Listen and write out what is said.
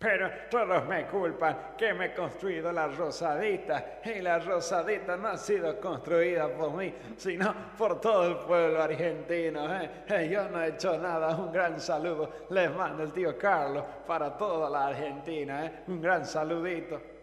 Pero todos me culpan que me he construido la rosadita y la rosadita no ha sido construida por mí, sino por todo el pueblo argentino. ¿eh? eh yo no he hecho nada. Un gran saludo les manda el tío Carlos para toda la Argentina. ¿eh? Un gran saludito.